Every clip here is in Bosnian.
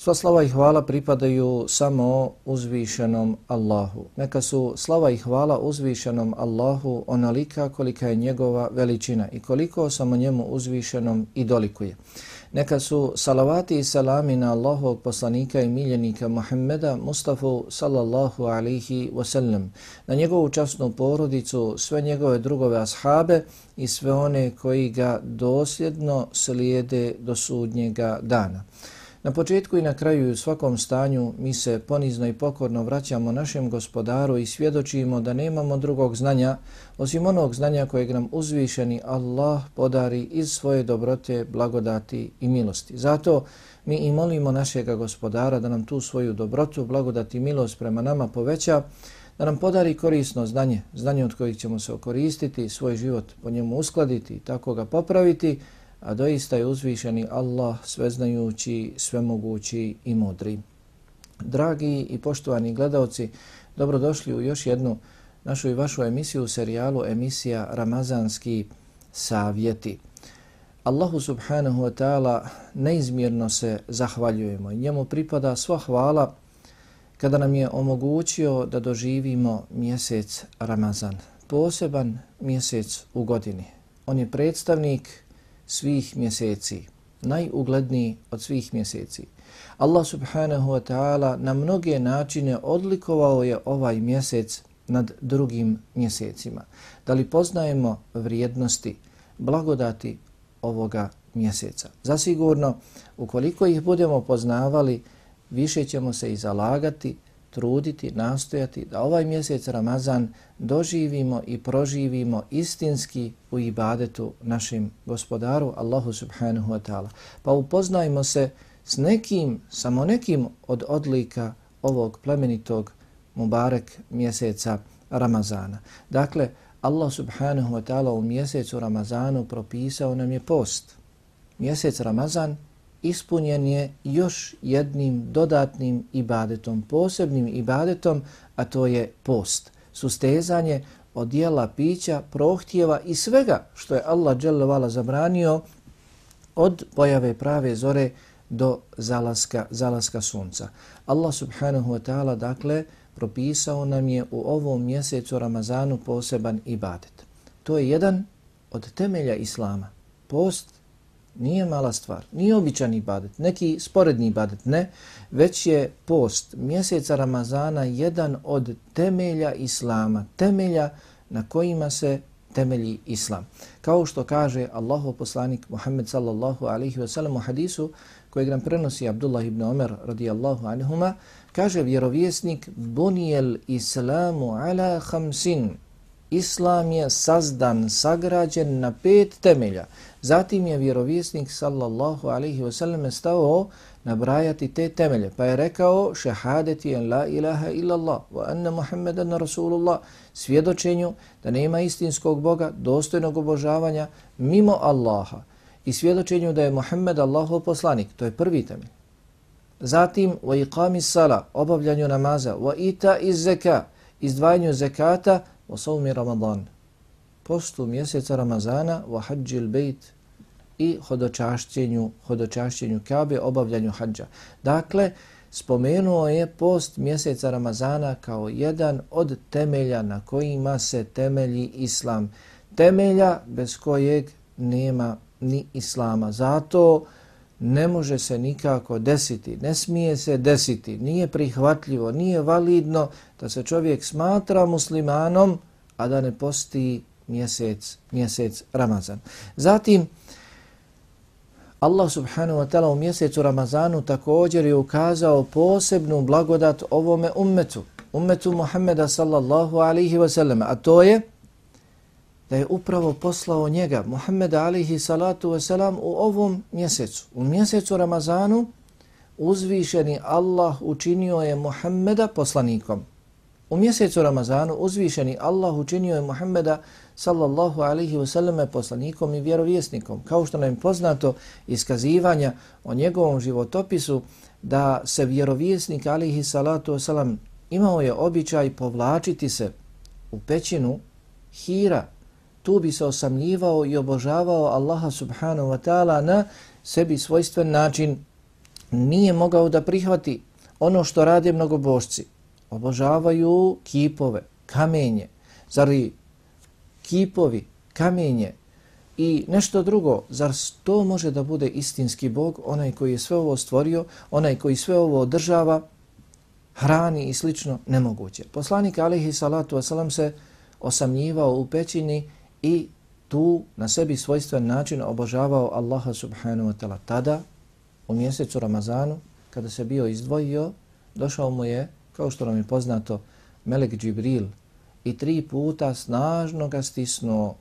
Sva slava i hvala pripadaju samo uzvišenom Allahu. Neka su slava i hvala uzvišenom Allahu onalika kolika je njegova veličina i koliko samo njemu uzvišenom i dolikuje. Neka su salavati i salami na Allahovog poslanika i miljenika Muhammeda Mustafa sallallahu alihi wasallam, na njegovu časnu porodicu, sve njegove drugove ashabe i sve one koji ga dosljedno slijede do sudnjega dana. Na početku i na kraju i u svakom stanju mi se ponizno i pokorno vraćamo našem gospodaru i svjedočimo da nemamo drugog znanja osim onog znanja kojeg nam uzvišeni Allah podari iz svoje dobrote, blagodati i milosti. Zato mi i molimo našega gospodara da nam tu svoju dobrotu, blagodati i milost prema nama poveća, da nam podari korisno znanje, znanje od kojih ćemo se okoristiti, svoj život po njemu uskladiti i tako ga popraviti, a doista je uzvišeni Allah sveznajući, svemogući i mudri. Dragi i poštovani gledalci, dobrodošli u još jednu našu i vašu emisiju u serijalu emisija Ramazanski savjeti. Allahu subhanahu wa ta'ala neizmjerno se zahvaljujemo i njemu pripada sva hvala kada nam je omogućio da doživimo mjesec Ramazan, poseban mjesec u godini. On je predstavnik svih mjeseci, najugledniji od svih mjeseci. Allah subhanahu wa ta'ala na mnoge načine odlikovao je ovaj mjesec nad drugim mjesecima. Da li poznajemo vrijednosti, blagodati ovoga mjeseca? Zasigurno, ukoliko ih budemo poznavali, više ćemo se i zalagati truditi, nastojati da ovaj mjesec Ramazan doživimo i proživimo istinski u ibadetu našim gospodaru Allahu subhanahu wa ta'ala. Pa upoznajmo se s nekim, samo nekim od odlika ovog plemenitog Mubarek mjeseca Ramazana. Dakle, Allah subhanahu wa ta'ala u mjesecu Ramazanu propisao nam je post. Mjesec Ramazan ispunjen je još jednim dodatnim ibadetom, posebnim ibadetom, a to je post. Sustezanje od jela, pića, prohtjeva i svega što je Allah dželovala zabranio od pojave prave zore do zalaska, zalaska sunca. Allah subhanahu wa ta'ala dakle propisao nam je u ovom mjesecu Ramazanu poseban ibadet. To je jedan od temelja Islama. Post nije mala stvar, nije običan ibadet, neki sporedni ibadet, ne, već je post mjeseca Ramazana jedan od temelja Islama, temelja na kojima se temelji Islam. Kao što kaže Allahov poslanik Muhammed sallallahu alaihi wasallam u hadisu kojeg nam prenosi Abdullah ibn Omer radijallahu anhuma, kaže vjerovjesnik bunijel islamu ala hamsin, Islam je sazdan, sagrađen na pet temelja. Zatim je vjerovjesnik sallallahu alaihi wasallam stao nabrajati te temelje. Pa je rekao šehadeti en la ilaha illallah wa anna muhammedan rasulullah svjedočenju da nema istinskog Boga dostojnog obožavanja mimo Allaha i svjedočenju da je Muhammed Allahov poslanik. To je prvi temelj. Zatim wa iqami sala obavljanju namaza wa ita iz zeka izdvajanju zekata wa savmi ramadan postu mjeseca Ramazana wa hađil bejt i hodočašćenju, hodočašćenju Kabe, obavljanju hađa. Dakle, spomenuo je post mjeseca Ramazana kao jedan od temelja na kojima se temelji Islam. Temelja bez kojeg nema ni Islama. Zato ne može se nikako desiti, ne smije se desiti, nije prihvatljivo, nije validno da se čovjek smatra muslimanom, a da ne posti mjesec, mjesec Ramazan. Zatim, Allah subhanahu wa ta'ala u mjesecu Ramazanu također je ukazao posebnu blagodat ovome ummetu, ummetu Muhammeda sallallahu alihi wasallam, a to je da je upravo poslao njega, Muhammeda alihi salatu wasallam, u ovom mjesecu. U mjesecu Ramazanu uzvišeni Allah učinio je Muhammeda poslanikom. U mjesecu Ramazanu uzvišeni Allah učinio je Muhammeda sallallahu alaihi wasallam poslanikom i vjerovjesnikom. Kao što nam je poznato iskazivanja o njegovom životopisu da se vjerovjesnik alaihi salatu wasallam imao je običaj povlačiti se u pećinu hira. Tu bi se osamljivao i obožavao Allaha subhanahu wa ta'ala na sebi svojstven način. Nije mogao da prihvati ono što rade mnogobožci. Obožavaju kipove, kamenje. Zar kipovi, kamenje i nešto drugo, zar to može da bude istinski Bog, onaj koji je sve ovo stvorio, onaj koji sve ovo održava, hrani i slično, nemoguće. Poslanik alihi salatu wasalam se osamnjivao u pećini i tu na sebi svojstven način obožavao Allaha subhanahu wa ta'ala. Tada, u mjesecu Ramazanu, kada se bio izdvojio, došao mu je, kao što nam je poznato, Melek Džibril, i tri puta snažno ga stisnuo,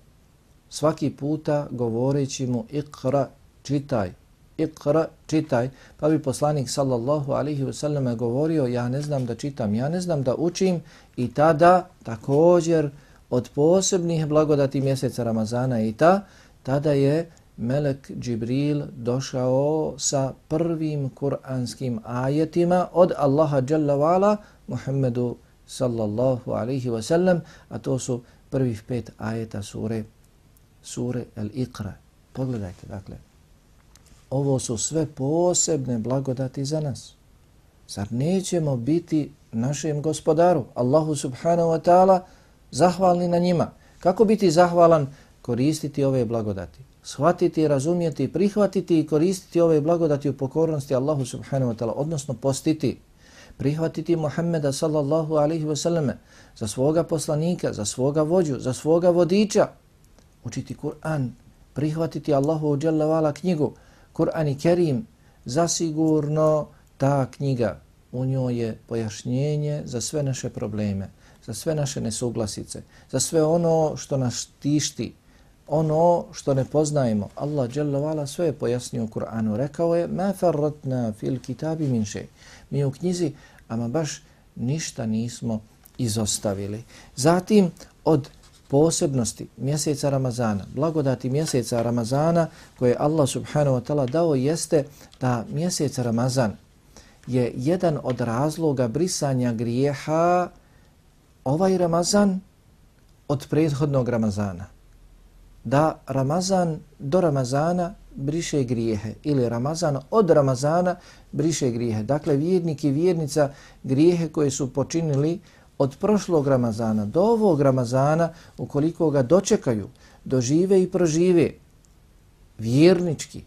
svaki puta govoreći mu ikra, čitaj, ikra, čitaj, pa bi poslanik sallallahu alihi wasallam govorio ja ne znam da čitam, ja ne znam da učim. I tada također od posebnih blagodati mjeseca Ramazana i ta, tada je Melek Džibril došao sa prvim kuranskim ajetima od Allaha Jalla Vala Muhammedu sallallahu alaihi wa sallam, a to su prvih pet ajeta sure, sure Al-Iqra. Pogledajte, dakle, ovo su sve posebne blagodati za nas. Zar nećemo biti našem gospodaru, Allahu subhanahu wa ta'ala, zahvalni na njima? Kako biti zahvalan? Koristiti ove blagodati. Shvatiti, razumjeti, prihvatiti i koristiti ove blagodati u pokornosti Allahu subhanahu wa ta'ala, odnosno postiti prihvatiti Muhammeda sallallahu alaihi wasallam za svoga poslanika, za svoga vođu, za svoga vodiča, učiti Kur'an, prihvatiti Allahu jalla vala knjigu, Kur'an i Kerim, zasigurno ta knjiga, u njoj je pojašnjenje za sve naše probleme, za sve naše nesuglasice, za sve ono što nas tišti, ono što ne poznajemo. Allah jalla vala sve je pojasnio u Kur'anu. Rekao je, ma farratna fil kitabi min shay'." Mi u knjizi, ama baš ništa nismo izostavili. Zatim, od posebnosti mjeseca Ramazana, blagodati mjeseca Ramazana koje Allah subhanahu wa ta'ala dao jeste da mjesec Ramazan je jedan od razloga brisanja grijeha ovaj Ramazan od prethodnog Ramazana. Da Ramazan do Ramazana briše grijehe ili Ramazan od Ramazana briše grijehe. Dakle, vjernik i vjernica grijehe koje su počinili od prošlog Ramazana do ovog Ramazana, ukoliko ga dočekaju, dožive i prožive vjernički,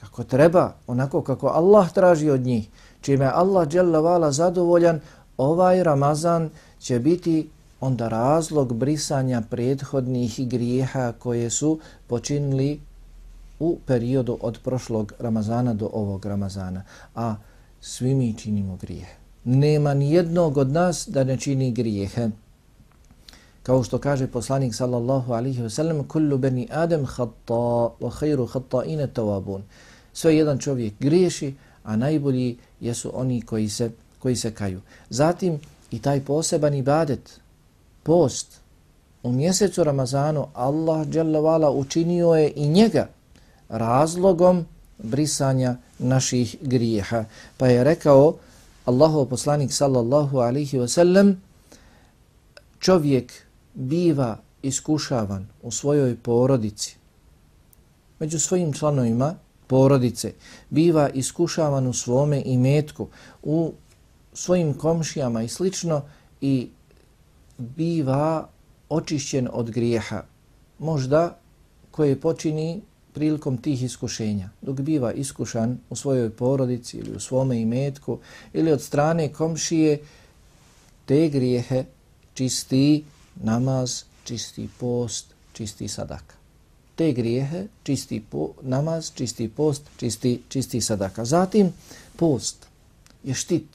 kako treba, onako kako Allah traži od njih, čime Allah vala zadovoljan, ovaj Ramazan će biti onda razlog brisanja prethodnih grijeha koje su počinili u periodu od prošlog Ramazana do ovog Ramazana. A svi mi činimo grijehe. Nema ni jednog od nas da ne čini grijehe. Kao što kaže poslanik sallallahu alaihi wasallam, kullu beni adem hatta wa khairu hatta ine tawabun. Sve jedan čovjek griješi, a najbolji jesu oni koji se, koji se kaju. Zatim i taj poseban ibadet, post, u mjesecu Ramazanu Allah učinio je i njega razlogom brisanja naših grijeha. Pa je rekao Allahov poslanik sallallahu alihi wasallam čovjek biva iskušavan u svojoj porodici među svojim članovima porodice biva iskušavan u svome imetku u svojim komšijama i slično i biva očišćen od grijeha možda koje počini prilikom tih iskušenja, dok biva iskušan u svojoj porodici ili u svome imetku ili od strane komšije, te grijehe čisti namaz, čisti post, čisti sadaka. Te grijehe čisti po, namaz, čisti post, čisti, čisti sadaka. Zatim post je štit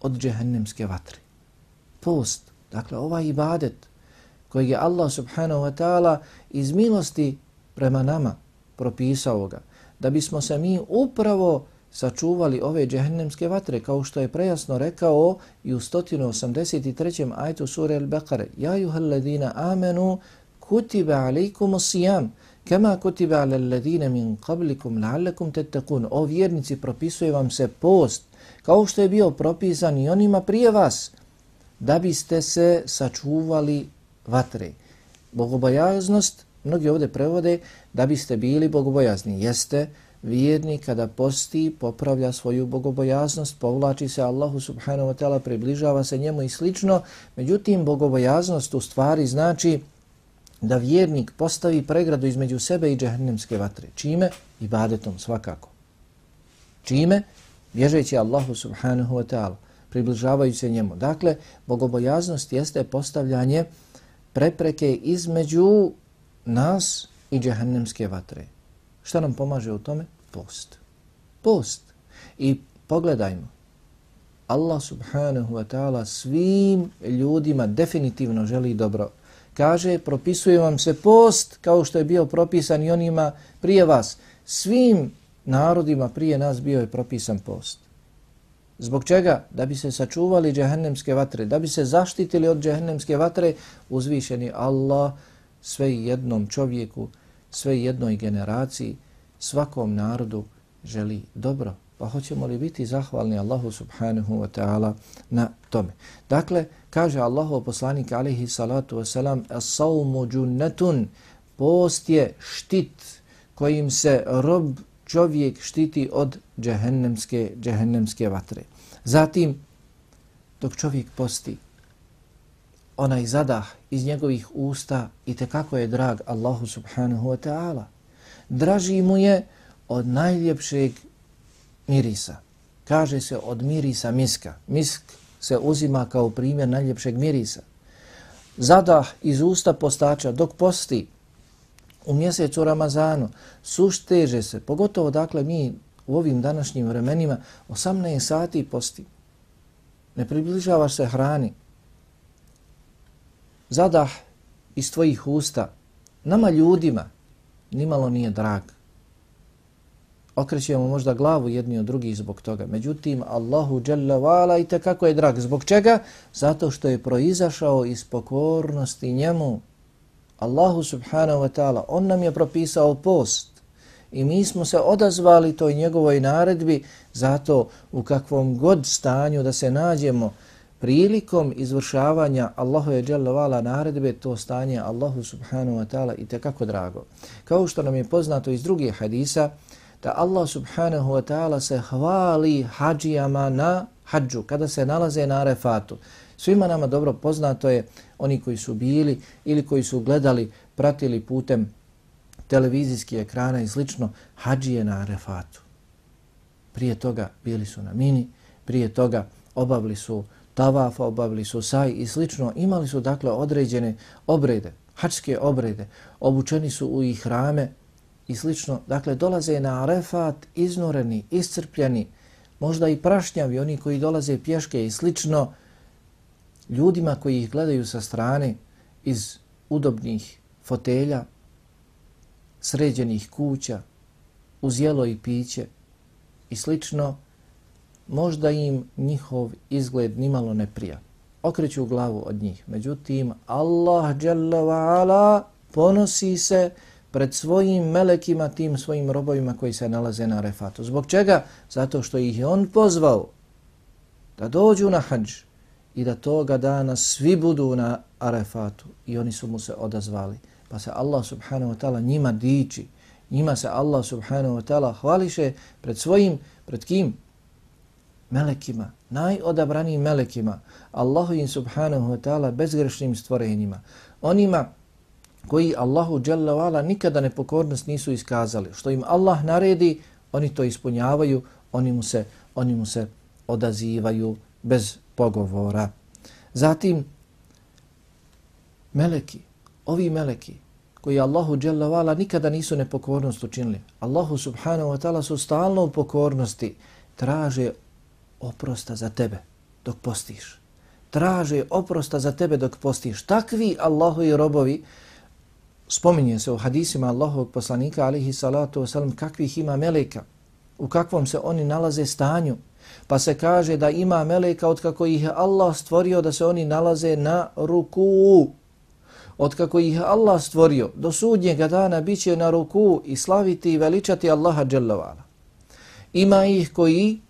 od džehennemske vatre. Post, dakle ovaj ibadet kojeg je Allah subhanahu wa ta'ala iz milosti prema nama propisao ga, da bismo se mi upravo sačuvali ove džehennemske vatre, kao što je prejasno rekao i u 183. ajtu sure Al-Baqare, Ja juhal ladina amenu, kutiba alaikum osijam, kema kutiba ala ladina min qablikum la'allakum tettakun. O vjernici, propisuje vam se post, kao što je bio propisan i onima prije vas, da biste se sačuvali vatre. Bogobojaznost, mnogi ovdje prevode, da biste bili bogobojazni. Jeste, vjernik kada posti, popravlja svoju bogobojaznost, povlači se Allahu subhanahu wa ta'ala, približava se njemu i slično. Međutim, bogobojaznost u stvari znači da vjernik postavi pregradu između sebe i džehennemske vatre. Čime? Ibadetom svakako. Čime? Bježeći Allahu subhanahu wa ta'ala, približavajući se njemu. Dakle, bogobojaznost jeste postavljanje prepreke između nas i džehennemske vatre. Šta nam pomaže u tome? Post. Post. I pogledajmo. Allah subhanahu wa ta'ala svim ljudima definitivno želi dobro. Kaže, propisuje vam se post kao što je bio propisan i onima prije vas. Svim narodima prije nas bio je propisan post. Zbog čega? Da bi se sačuvali džehennemske vatre, da bi se zaštitili od džehennemske vatre, uzvišeni Allah sve jednom čovjeku, sve jednoj generaciji, svakom narodu želi dobro. Pa hoćemo li biti zahvalni Allahu subhanahu wa ta'ala na tome? Dakle, kaže Allahu poslanik alaihi salatu wasalam, as-sawmu junnatun, post je štit kojim se rob čovjek štiti od džehennemske, džehennemske vatre. Zatim, dok čovjek posti, onaj zadah iz njegovih usta i te kako je drag Allahu subhanahu wa ta'ala. Draži mu je od najljepšeg mirisa. Kaže se od mirisa miska. Misk se uzima kao primjer najljepšeg mirisa. Zadah iz usta postača dok posti u mjesecu Ramazanu sušteže se, pogotovo dakle mi u ovim današnjim vremenima 18 sati posti. Ne približavaš se hrani, zadah iz tvojih usta nama ljudima nimalo nije drag. Okrećemo možda glavu jedni od drugih zbog toga. Međutim, Allahu Jalla Vala i kako je drag. Zbog čega? Zato što je proizašao iz pokornosti njemu. Allahu subhanahu wa ta'ala, on nam je propisao post. I mi smo se odazvali toj njegovoj naredbi zato u kakvom god stanju da se nađemo, prilikom izvršavanja Allahu je naredbe to stanje Allahu subhanahu wa taala i tekako drago. Kao što nam je poznato iz drugih hadisa da Allah subhanahu wa taala se hvali hadžijama na hadžu kada se nalaze na Arefatu. Svima nama dobro poznato je oni koji su bili ili koji su gledali, pratili putem televizijskih ekrana i slično hađije na Arefatu. Prije toga bili su na mini, prije toga obavili su tavafa, obavili su saj i slično. Imali su dakle određene obrede, hačske obrede, obučeni su u ih rame i slično. Dakle, dolaze na arefat iznoreni, iscrpljeni, možda i prašnjavi, oni koji dolaze pješke i slično, ljudima koji ih gledaju sa strane iz udobnih fotelja, sređenih kuća, uz jelo i piće i slično, možda im njihov izgled nimalo ne prija. Okreću glavu od njih. Međutim, Allah Jalla wa'ala ponosi se pred svojim melekima, tim svojim robovima koji se nalaze na refatu. Zbog čega? Zato što ih je on pozvao da dođu na hađ i da toga dana svi budu na arefatu i oni su mu se odazvali. Pa se Allah subhanahu wa ta'ala njima diči, njima se Allah subhanahu wa ta'ala hvališe pred svojim, pred kim? melekima, najodabranijim melekima, Allahovim subhanahu wa ta'ala bezgrešnim stvorenjima, onima koji Allahu dželle nikada nepokornost nisu iskazali. Što im Allah naredi, oni to ispunjavaju, oni mu se, oni mu se odazivaju bez pogovora. Zatim, meleki, ovi meleki, koji Allahu dželle nikada nisu nepokornost učinili. Allahu subhanahu wa ta'ala su stalno u pokornosti, traže oprosta za tebe dok postiš. Traže oprosta za tebe dok postiš. Takvi Allahovi robovi, spominje se u hadisima Allahovog poslanika, alihi salatu wasalam, kakvih ima meleka, u kakvom se oni nalaze stanju. Pa se kaže da ima meleka od kako ih Allah stvorio da se oni nalaze na ruku. od kako ih Allah stvorio do sudnjega dana bit će na ruku i slaviti i veličati Allaha dželavala. Ima ih koji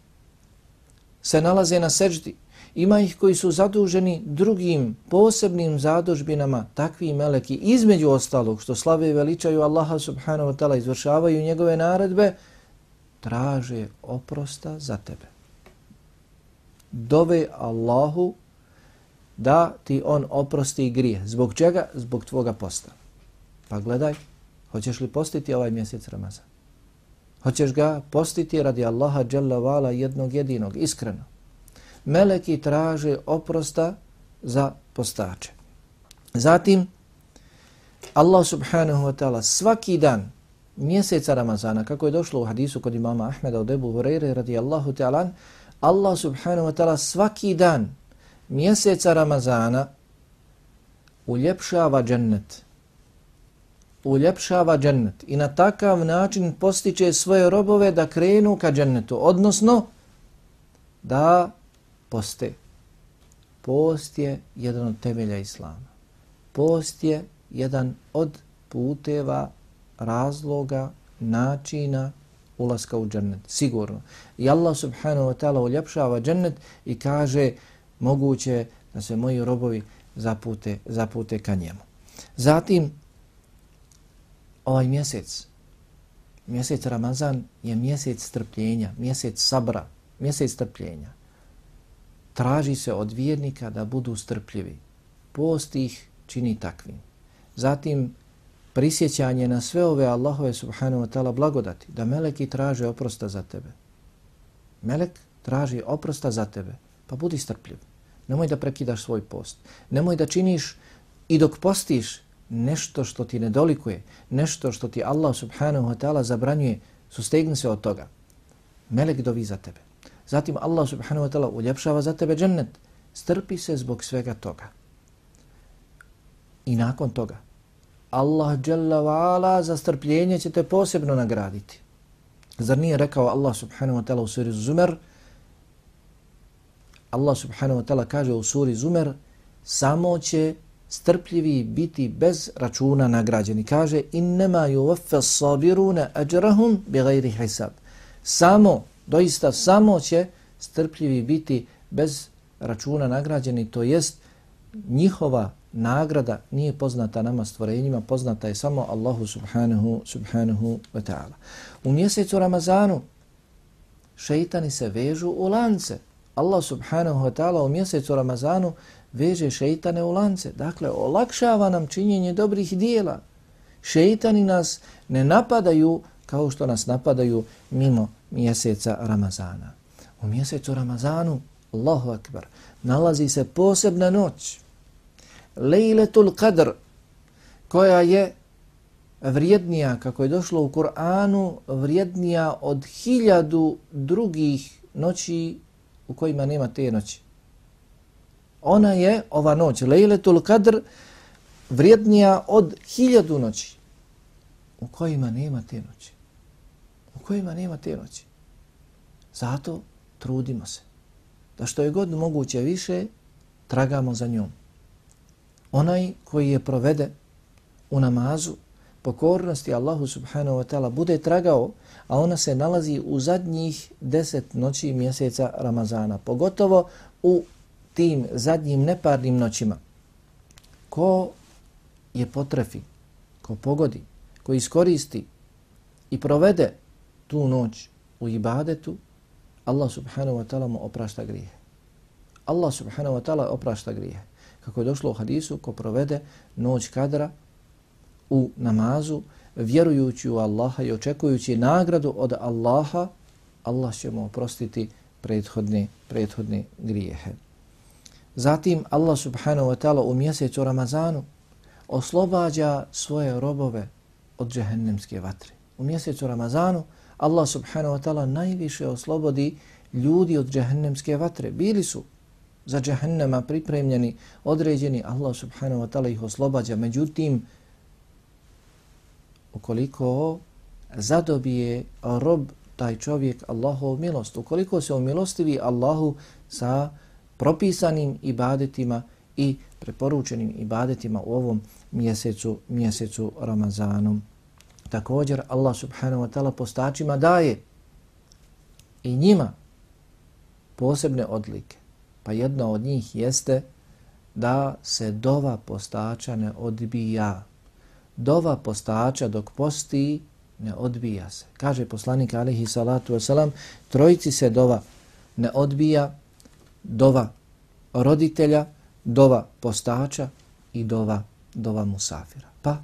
se nalaze na seždi, ima ih koji su zaduženi drugim posebnim zadužbinama, takvi meleki, između ostalog što slave i veličaju Allaha subhanahu wa ta'ala, izvršavaju njegove naredbe, traže oprosta za tebe. Dove Allahu da ti on oprosti grije. Zbog čega? Zbog tvoga posta. Pa gledaj, hoćeš li postiti ovaj mjesec Ramazan? Hoćeš ga postiti radi Allaha Jalla Vala jednog jedinog, iskreno. Meleki traže oprosta za postače. Zatim, Allah subhanahu wa ta'ala svaki dan mjeseca Ramazana, kako je došlo u hadisu kod imama Ahmeda od Ebu Hureyre radijallahu ta'ala, Allah subhanahu wa ta'ala svaki dan mjeseca Ramazana uljepšava džennet. Uljepšava džennet i na takav način postiče svoje robove da krenu ka džennetu, odnosno da poste. Post je jedan od temelja Islama. Post je jedan od puteva, razloga, načina ulaska u džennet. Sigurno. I Allah subhanahu wa ta'ala uljepšava džennet i kaže moguće da se moji robovi zapute, zapute ka njemu. Zatim, ovaj mjesec, mjesec Ramazan je mjesec strpljenja, mjesec sabra, mjesec strpljenja. Traži se od vjernika da budu strpljivi. Post ih čini takvim. Zatim, prisjećanje na sve ove Allahove subhanahu wa ta'ala blagodati, da meleki traže oprosta za tebe. Melek traži oprosta za tebe, pa budi strpljiv. Nemoj da prekidaš svoj post. Nemoj da činiš i dok postiš nešto što ti ne dolikuje, nešto što ti Allah subhanahu wa ta'ala zabranjuje, sustegni se od toga. Melek dovi za tebe. Zatim Allah subhanahu wa ta'ala uljepšava za tebe džennet. Strpi se zbog svega toga. I nakon toga, Allah jalla wa ala za strpljenje će te posebno nagraditi. Zar nije rekao Allah subhanahu wa ta'ala u suri Zumer, Allah subhanahu wa ta'ala kaže u suri Zumer, samo će strpljivi biti bez računa nagrađeni. Kaže, innema yuvaffa sabiruna ajrahum bighayri hisab. Samo, doista samo će strpljivi biti bez računa nagrađeni, to jest njihova nagrada nije poznata nama stvorenjima, poznata je samo Allahu subhanahu, subhanahu wa ta'ala. U mjesecu Ramazanu šeitani se vežu u lance. Allah subhanahu wa ta'ala u mjesecu Ramazanu veže šeitane u lance. Dakle, olakšava nam činjenje dobrih dijela. Šeitani nas ne napadaju kao što nas napadaju mimo mjeseca Ramazana. U mjesecu Ramazanu, Allahu akbar, nalazi se posebna noć. Lejletul Qadr, koja je vrijednija, kako je došlo u Kur'anu, vrijednija od hiljadu drugih noći u kojima nema te noći. Ona je, ova noć, Lejletul Qadr, vrijednija od hiljadu noći u kojima nema te noći. U kojima nema te noći. Zato trudimo se da što je god moguće više tragamo za njom. Onaj koji je provede u namazu pokornosti Allahu subhanahu wa ta'ala bude tragao a ona se nalazi u zadnjih deset noći mjeseca Ramazana, pogotovo u tim zadnjim neparnim noćima. Ko je potrefi, ko pogodi, ko iskoristi i provede tu noć u ibadetu, Allah subhanahu wa ta'ala mu oprašta grijehe. Allah subhanahu wa ta'ala oprašta grijehe. Kako je došlo u hadisu, ko provede noć kadra u namazu, vjerujući u Allaha i očekujući nagradu od Allaha, Allah će mu oprostiti prethodne, prethodne grijehe. Zatim Allah subhanahu wa ta'ala u mjesecu Ramazanu oslobađa svoje robove od džehennemske vatre. U mjesecu Ramazanu Allah subhanahu wa ta'ala najviše oslobodi ljudi od džehennemske vatre. Bili su za džehennema pripremljeni, određeni, Allah subhanahu wa ta'ala ih oslobađa. Međutim, ukoliko zadobije rob taj čovjek Allahov milost, ukoliko se umilostivi Allahu sa propisanim ibadetima i preporučenim ibadetima u ovom mjesecu, mjesecu Ramazanu. Također Allah subhanahu wa ta'ala postačima daje i njima posebne odlike. Pa jedna od njih jeste da se dova postača ne odbija. Dova postača dok posti ne odbija se. Kaže poslanik alihi salatu wasalam, trojici se dova ne odbija, dova roditelja, dova postača i dova, dova musafira. Pa,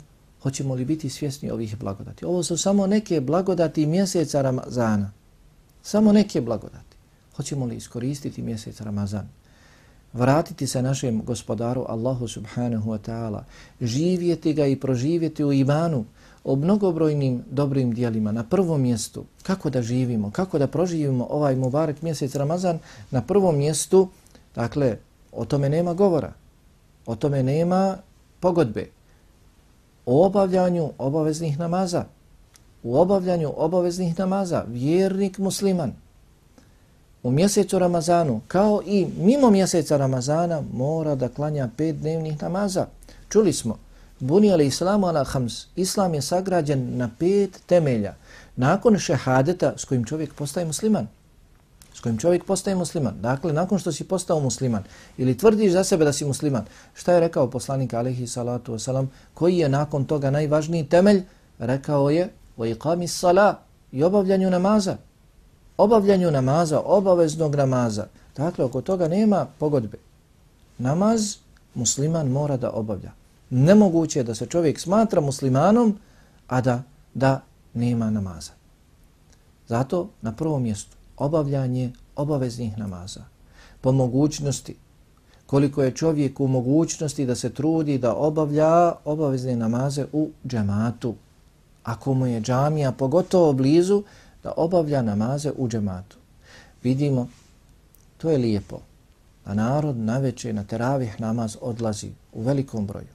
hoćemo li biti svjesni ovih blagodati? Ovo su samo neke blagodati mjeseca Ramazana. Samo neke blagodati. Hoćemo li iskoristiti mjesec Ramazan? Vratiti se našem gospodaru Allahu subhanahu wa ta'ala, živjeti ga i proživjeti u imanu, o mnogobrojnim dobrim dijelima na prvom mjestu, kako da živimo, kako da proživimo ovaj Mubarak mjesec Ramazan, na prvom mjestu, dakle, o tome nema govora, o tome nema pogodbe, o obavljanju obaveznih namaza, u obavljanju obaveznih namaza, vjernik musliman, u mjesecu Ramazanu, kao i mimo mjeseca Ramazana, mora da klanja pet dnevnih namaza. Čuli smo, bunijali islamu ala hams. Islam je sagrađen na pet temelja. Nakon šehadeta s kojim čovjek postaje musliman. S kojim čovjek postaje musliman. Dakle, nakon što si postao musliman ili tvrdiš za sebe da si musliman, šta je rekao poslanik alaihi salatu wasalam, koji je nakon toga najvažniji temelj? Rekao je o iqami sala i obavljanju namaza. Obavljanju namaza, obaveznog namaza. Dakle, oko toga nema pogodbe. Namaz musliman mora da obavlja nemoguće je da se čovjek smatra muslimanom, a da, da nema namaza. Zato na prvom mjestu obavljanje obaveznih namaza. Po mogućnosti, koliko je čovjek u mogućnosti da se trudi da obavlja obavezne namaze u džematu. Ako mu je džamija pogotovo blizu, da obavlja namaze u džematu. Vidimo, to je lijepo. A narod na večer na teravih namaz odlazi u velikom broju.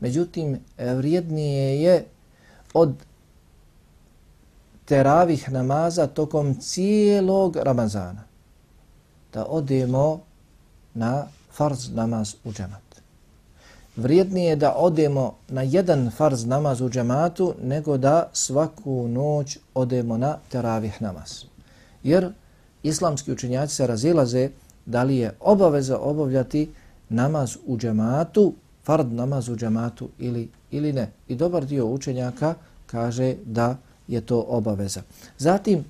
Međutim, vrijednije je od teravih namaza tokom cijelog Ramazana da odemo na farz namaz u džemat. Vrijednije je da odemo na jedan farz namaz u džematu nego da svaku noć odemo na teravih namaz. Jer islamski učenjaci se razilaze da li je obaveza obavljati namaz u džematu fard namaz u džamatu ili, ili ne. I dobar dio učenjaka kaže da je to obaveza. Zatim,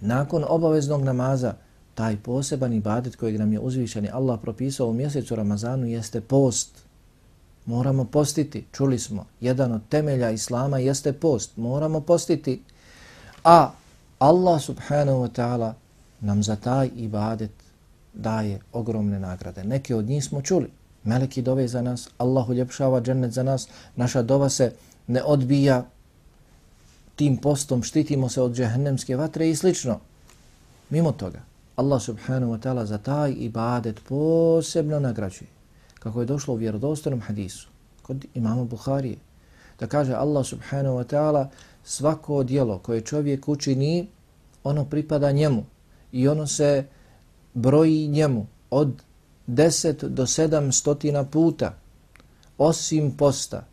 nakon obaveznog namaza, taj poseban ibadet kojeg nam je uzvišeni Allah propisao u mjesecu Ramazanu jeste post. Moramo postiti, čuli smo, jedan od temelja Islama jeste post, moramo postiti. A Allah subhanahu wa ta'ala nam za taj ibadet daje ogromne nagrade. Neke od njih smo čuli. Meleki dove za nas, Allah uljepšava džennet za nas, naša dova se ne odbija tim postom, štitimo se od džehennemske vatre i slično. Mimo toga, Allah subhanahu wa ta'ala za taj ibadet posebno nagrađuje. Kako je došlo u vjerodostojnom hadisu kod imama Buharije, da kaže Allah subhanahu wa ta'ala svako dijelo koje čovjek učini, ono pripada njemu i ono se broji njemu od 10 do 700 puta osim posta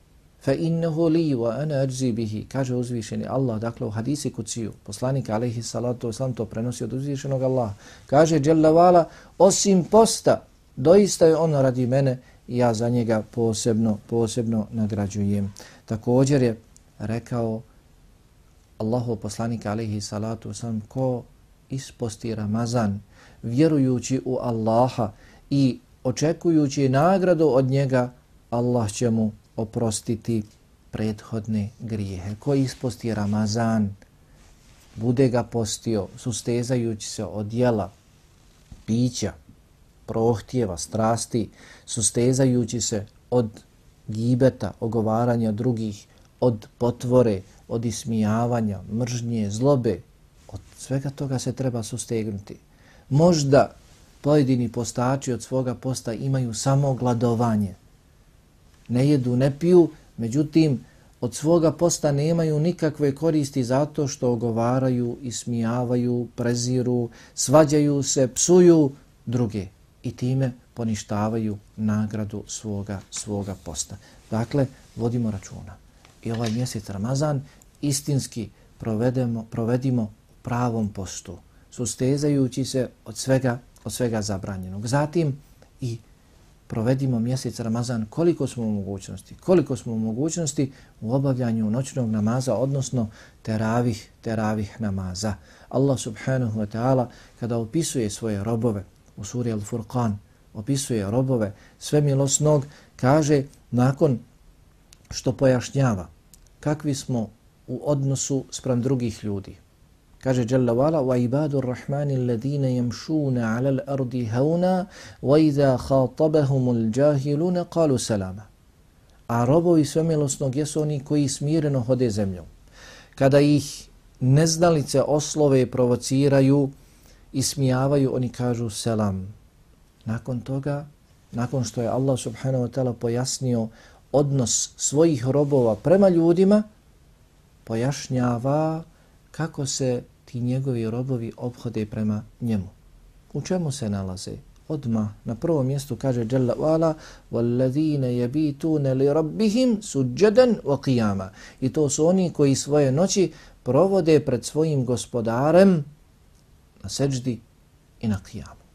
fa innahu li wa ana ajzi bihi kaže uzvišeni Allah dakle u hadisi kuciju poslanik alejhi salatu vesselam to prenosi od uzvišenog Allaha. kaže dželle osim posta doista je ono radi mene i ja za njega posebno posebno nagrađujem također je rekao Allahu poslanik alaihi salatu sam ko isposti Ramazan vjerujući u Allaha i očekujući nagradu od njega, Allah će mu oprostiti prethodne grijehe. Ko isposti Ramazan, bude ga postio sustezajući se od jela, pića, prohtjeva, strasti, sustezajući se od gibeta, ogovaranja drugih, od potvore, od ismijavanja, mržnje, zlobe, od svega toga se treba sustegnuti. Možda pojedini postači od svoga posta imaju samo gladovanje. Ne jedu, ne piju, međutim, od svoga posta nemaju nikakve koristi zato što ogovaraju, ismijavaju, preziru, svađaju se, psuju druge i time poništavaju nagradu svoga svoga posta. Dakle, vodimo računa. I ovaj mjesec Ramazan istinski provedemo, provedimo u pravom postu, sustezajući se od svega, od svega zabranjenog. Zatim i provedimo mjesec Ramazan koliko smo u mogućnosti, koliko smo u mogućnosti u obavljanju noćnog namaza, odnosno teravih, teravih namaza. Allah subhanahu wa ta'ala kada opisuje svoje robove u suri Al-Furqan, opisuje robove svemilosnog, kaže nakon što pojašnjava kakvi smo u odnosu sprem drugih ljudi. Kaže Jalla wala wa ibadu الَّذِينَ يَمْشُونَ عَلَى 'ala al-ardi خَاطَبَهُمُ wa قَالُوا khatabahum qalu salama. A robovi svemilosnog jesu oni koji smireno hode zemljom. Kada ih neznalice oslove provociraju i smijavaju, oni kažu selam. Nakon toga, nakon što je Allah subhanahu wa ta'ala pojasnio odnos svojih robova prema ljudima, pojašnjava kako se ti njegovi robovi obhode prema njemu. U čemu se nalaze? Odma na prvom mjestu kaže Jalla wala وَالَّذِينَ يَبِيتُونَ لِرَبِّهِمْ سُجَّدًا وَقِيَامًا I to su oni koji svoje noći provode pred svojim gospodarem na seđdi i na kijamu.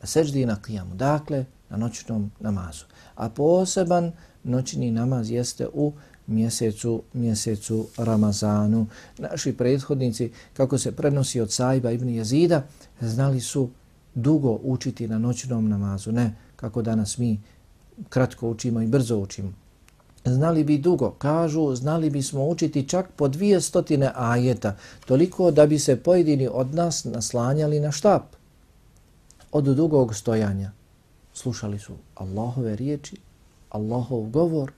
Na seđdi i na kijamu. Dakle, na noćnom namazu. A poseban noćni namaz jeste u mjesecu, mjesecu Ramazanu. Naši prethodnici, kako se prenosi od Sajba ibn Jezida, znali su dugo učiti na noćnom namazu. Ne, kako danas mi kratko učimo i brzo učimo. Znali bi dugo, kažu, znali bismo učiti čak po dvije stotine ajeta, toliko da bi se pojedini od nas naslanjali na štap. Od dugog stojanja slušali su Allahove riječi, Allahov govor,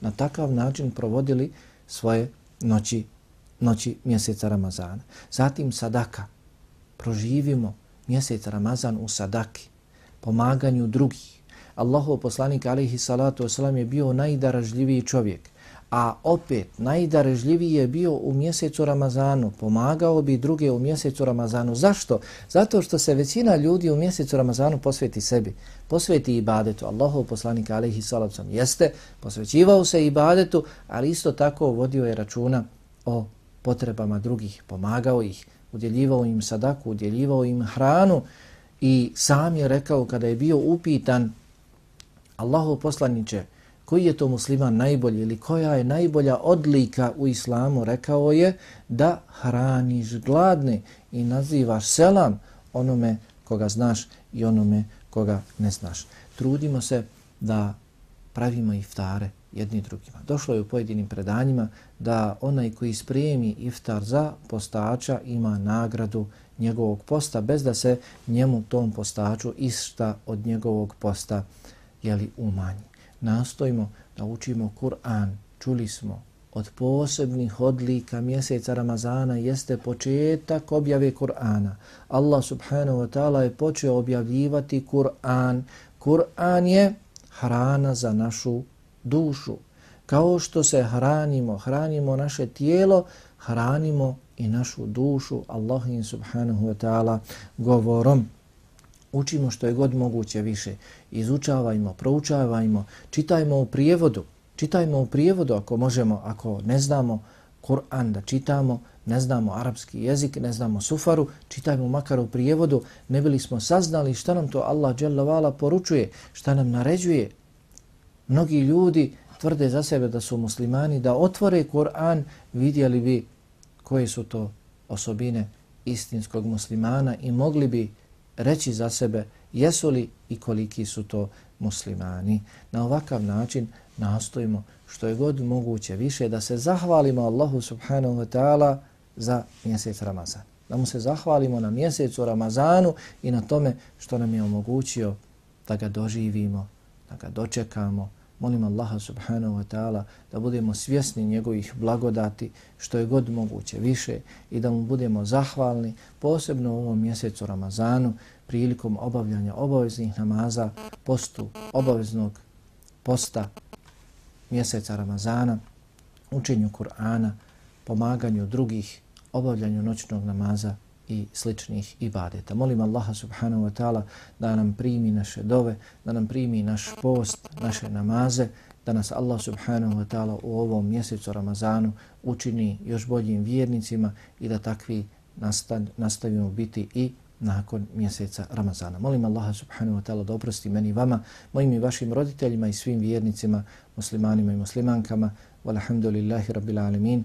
na takav način provodili svoje noći, noći mjeseca Ramazana. Zatim sadaka. Proživimo mjesec Ramazan u sadaki, pomaganju drugih. Allahov poslanik alaihi salatu wasalam je bio najdaražljiviji čovjek a opet najdarežljiviji je bio u mjesecu Ramazanu, pomagao bi druge u mjesecu Ramazanu. Zašto? Zato što se većina ljudi u mjesecu Ramazanu posveti sebi, posveti ibadetu. Allahov poslanik alaihi salacom jeste, posvećivao se ibadetu, ali isto tako vodio je računa o potrebama drugih, pomagao ih, udjeljivao im sadaku, udjeljivao im hranu i sam je rekao kada je bio upitan Allahov poslaniće, koji je to musliman najbolji ili koja je najbolja odlika u islamu, rekao je da hraniš gladne i nazivaš selam onome koga znaš i onome koga ne znaš. Trudimo se da pravimo iftare jedni drugima. Došlo je u pojedinim predanjima da onaj koji sprijemi iftar za postača ima nagradu njegovog posta bez da se njemu tom postaču išta od njegovog posta jeli umanji nastojimo da učimo Kur'an. Čuli smo od posebnih odlika mjeseca Ramazana jeste početak objave Kur'ana. Allah subhanahu wa ta'ala je počeo objavljivati Kur'an. Kur'an je hrana za našu dušu. Kao što se hranimo, hranimo naše tijelo, hranimo i našu dušu Allahim subhanahu wa ta'ala govorom učimo što je god moguće više, izučavajmo, proučavajmo, čitajmo u prijevodu, čitajmo u prijevodu ako možemo, ako ne znamo Kur'an da čitamo, ne znamo arapski jezik, ne znamo sufaru, čitajmo makar u prijevodu, ne bili smo saznali šta nam to Allah dželavala poručuje, šta nam naređuje. Mnogi ljudi tvrde za sebe da su muslimani, da otvore Kur'an, vidjeli bi koje su to osobine istinskog muslimana i mogli bi reći za sebe jesu li i koliki su to muslimani. Na ovakav način nastojimo što je god moguće više da se zahvalimo Allahu subhanahu wa ta'ala za mjesec Ramazan. Da mu se zahvalimo na mjesecu Ramazanu i na tome što nam je omogućio da ga doživimo, da ga dočekamo, Molim Allaha subhanahu wa ta'ala da budemo svjesni njegovih blagodati što je god moguće više i da mu budemo zahvalni posebno u ovom mjesecu Ramazanu prilikom obavljanja obaveznih namaza, postu obaveznog posta mjeseca Ramazana, učenju Kur'ana, pomaganju drugih, obavljanju noćnog namaza i sličnih ibadeta. Molim Allaha subhanahu wa ta'ala da nam primi naše dove, da nam primi naš post, naše namaze, da nas Allah subhanahu wa ta'ala u ovom mjesecu Ramazanu učini još boljim vjernicima i da takvi nastavimo biti i nakon mjeseca Ramazana. Molim Allaha subhanahu wa ta'ala da oprosti meni vama, mojim i vašim roditeljima i svim vjernicima, muslimanima i muslimankama. Walhamdulillahi rabbil alemin.